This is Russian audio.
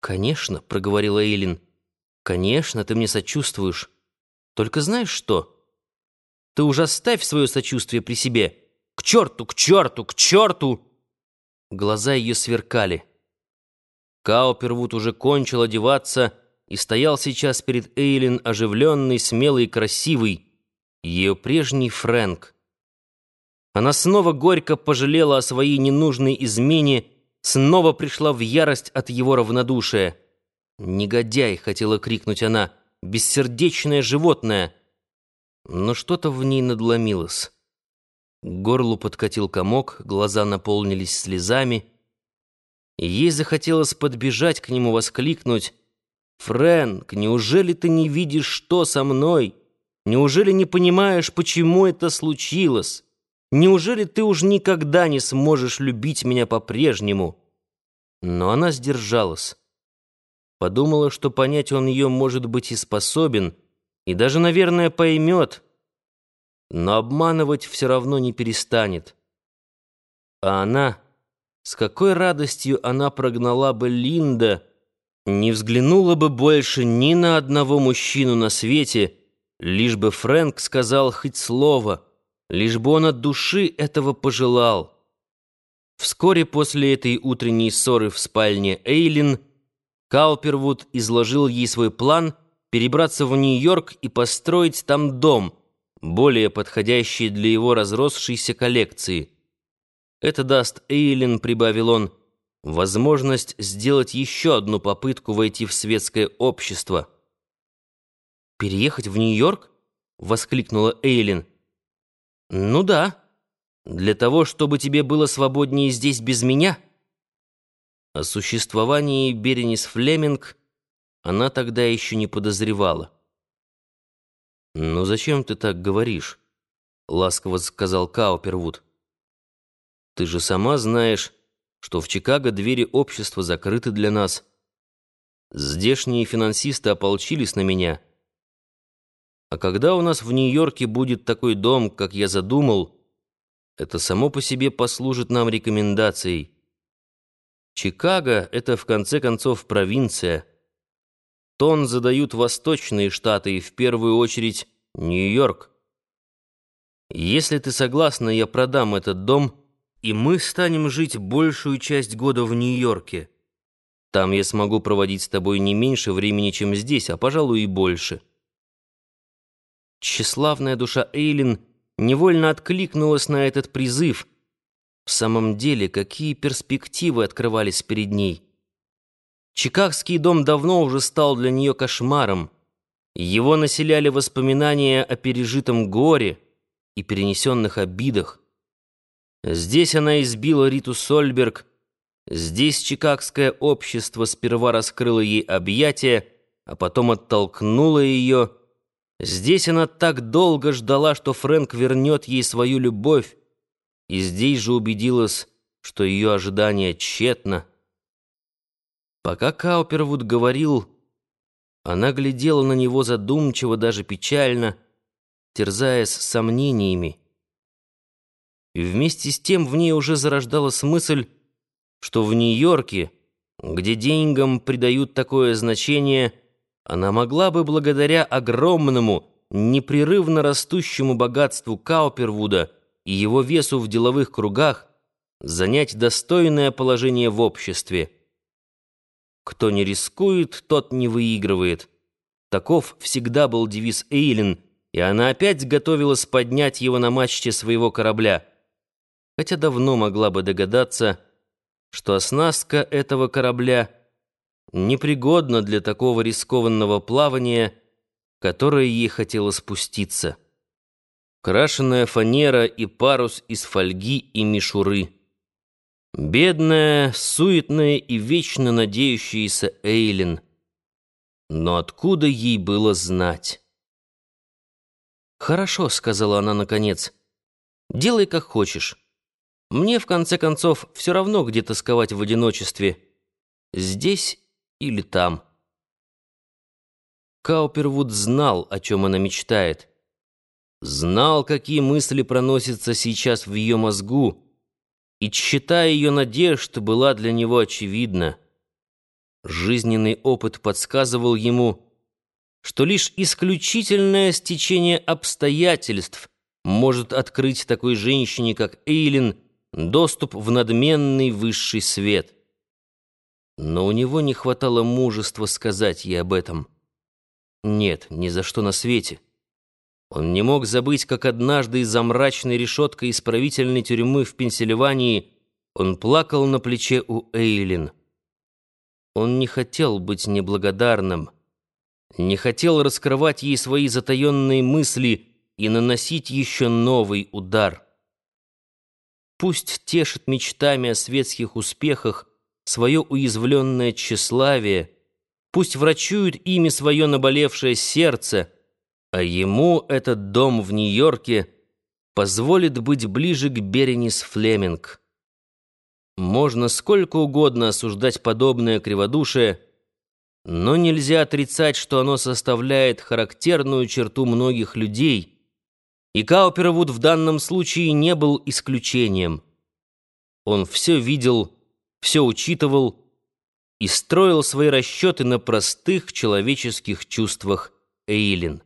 «Конечно», — проговорила Эйлин. «Конечно, ты мне сочувствуешь. Только знаешь что? Ты уже оставь свое сочувствие при себе. К черту, к черту, к черту!» Глаза ее сверкали. Каупервуд уже кончил одеваться и стоял сейчас перед Эйлин оживленный, смелый и красивый, ее прежний Фрэнк. Она снова горько пожалела о своей ненужной измене, снова пришла в ярость от его равнодушия. «Негодяй!» — хотела крикнуть она. «Бессердечное животное!» Но что-то в ней надломилось. К горлу подкатил комок, глаза наполнились слезами. Ей захотелось подбежать к нему, воскликнуть. «Фрэнк, неужели ты не видишь, что со мной? Неужели не понимаешь, почему это случилось?» Неужели ты уж никогда не сможешь любить меня по-прежнему?» Но она сдержалась. Подумала, что понять он ее, может быть, и способен, и даже, наверное, поймет, но обманывать все равно не перестанет. А она, с какой радостью она прогнала бы Линда, не взглянула бы больше ни на одного мужчину на свете, лишь бы Фрэнк сказал хоть слово — лишь бы он от души этого пожелал. Вскоре после этой утренней ссоры в спальне Эйлин Каупервуд изложил ей свой план перебраться в Нью-Йорк и построить там дом, более подходящий для его разросшейся коллекции. Это даст Эйлин, прибавил он, возможность сделать еще одну попытку войти в светское общество. «Переехать в Нью-Йорк?» — воскликнула Эйлин. «Ну да. Для того, чтобы тебе было свободнее здесь без меня». О существовании Беренис Флеминг она тогда еще не подозревала. «Ну зачем ты так говоришь?» — ласково сказал Каупервуд. «Ты же сама знаешь, что в Чикаго двери общества закрыты для нас. Здешние финансисты ополчились на меня». А когда у нас в Нью-Йорке будет такой дом, как я задумал, это само по себе послужит нам рекомендацией. Чикаго — это, в конце концов, провинция. Тон задают восточные штаты и, в первую очередь, Нью-Йорк. Если ты согласна, я продам этот дом, и мы станем жить большую часть года в Нью-Йорке. Там я смогу проводить с тобой не меньше времени, чем здесь, а, пожалуй, и больше». Тщеславная душа Эйлин невольно откликнулась на этот призыв. В самом деле, какие перспективы открывались перед ней? Чикагский дом давно уже стал для нее кошмаром. Его населяли воспоминания о пережитом горе и перенесенных обидах. Здесь она избила Риту Сольберг, здесь чикагское общество сперва раскрыло ей объятия, а потом оттолкнуло ее, Здесь она так долго ждала, что Фрэнк вернет ей свою любовь, и здесь же убедилась, что ее ожидание тщетно. Пока Каупервуд говорил, она глядела на него задумчиво, даже печально, терзаясь сомнениями. И вместе с тем в ней уже зарождалась мысль, что в Нью-Йорке, где деньгам придают такое значение, она могла бы благодаря огромному, непрерывно растущему богатству Каупервуда и его весу в деловых кругах занять достойное положение в обществе. Кто не рискует, тот не выигрывает. Таков всегда был девиз Эйлин, и она опять готовилась поднять его на мачте своего корабля. Хотя давно могла бы догадаться, что оснастка этого корабля — непригодна для такого рискованного плавания, которое ей хотелось спуститься. Крашеная фанера и парус из фольги и мишуры. Бедная, суетная и вечно надеющаяся Эйлин. Но откуда ей было знать? «Хорошо», — сказала она наконец. «Делай, как хочешь. Мне, в конце концов, все равно где тосковать в одиночестве. Здесь или там. Каупервуд знал, о чем она мечтает. Знал, какие мысли проносятся сейчас в ее мозгу, и чита ее надежд была для него очевидна. Жизненный опыт подсказывал ему, что лишь исключительное стечение обстоятельств может открыть такой женщине, как Эйлин, доступ в надменный высший свет. Но у него не хватало мужества сказать ей об этом. Нет, ни за что на свете. Он не мог забыть, как однажды из-за мрачной решеткой исправительной тюрьмы в Пенсильвании он плакал на плече у Эйлин. Он не хотел быть неблагодарным, не хотел раскрывать ей свои затаенные мысли и наносить еще новый удар. Пусть тешит мечтами о светских успехах свое уязвленное тщеславие, пусть врачует ими свое наболевшее сердце, а ему этот дом в Нью-Йорке позволит быть ближе к Беренис Флеминг. Можно сколько угодно осуждать подобное криводушие, но нельзя отрицать, что оно составляет характерную черту многих людей, и Каупервуд в данном случае не был исключением. Он все видел, все учитывал и строил свои расчеты на простых человеческих чувствах Эйлин.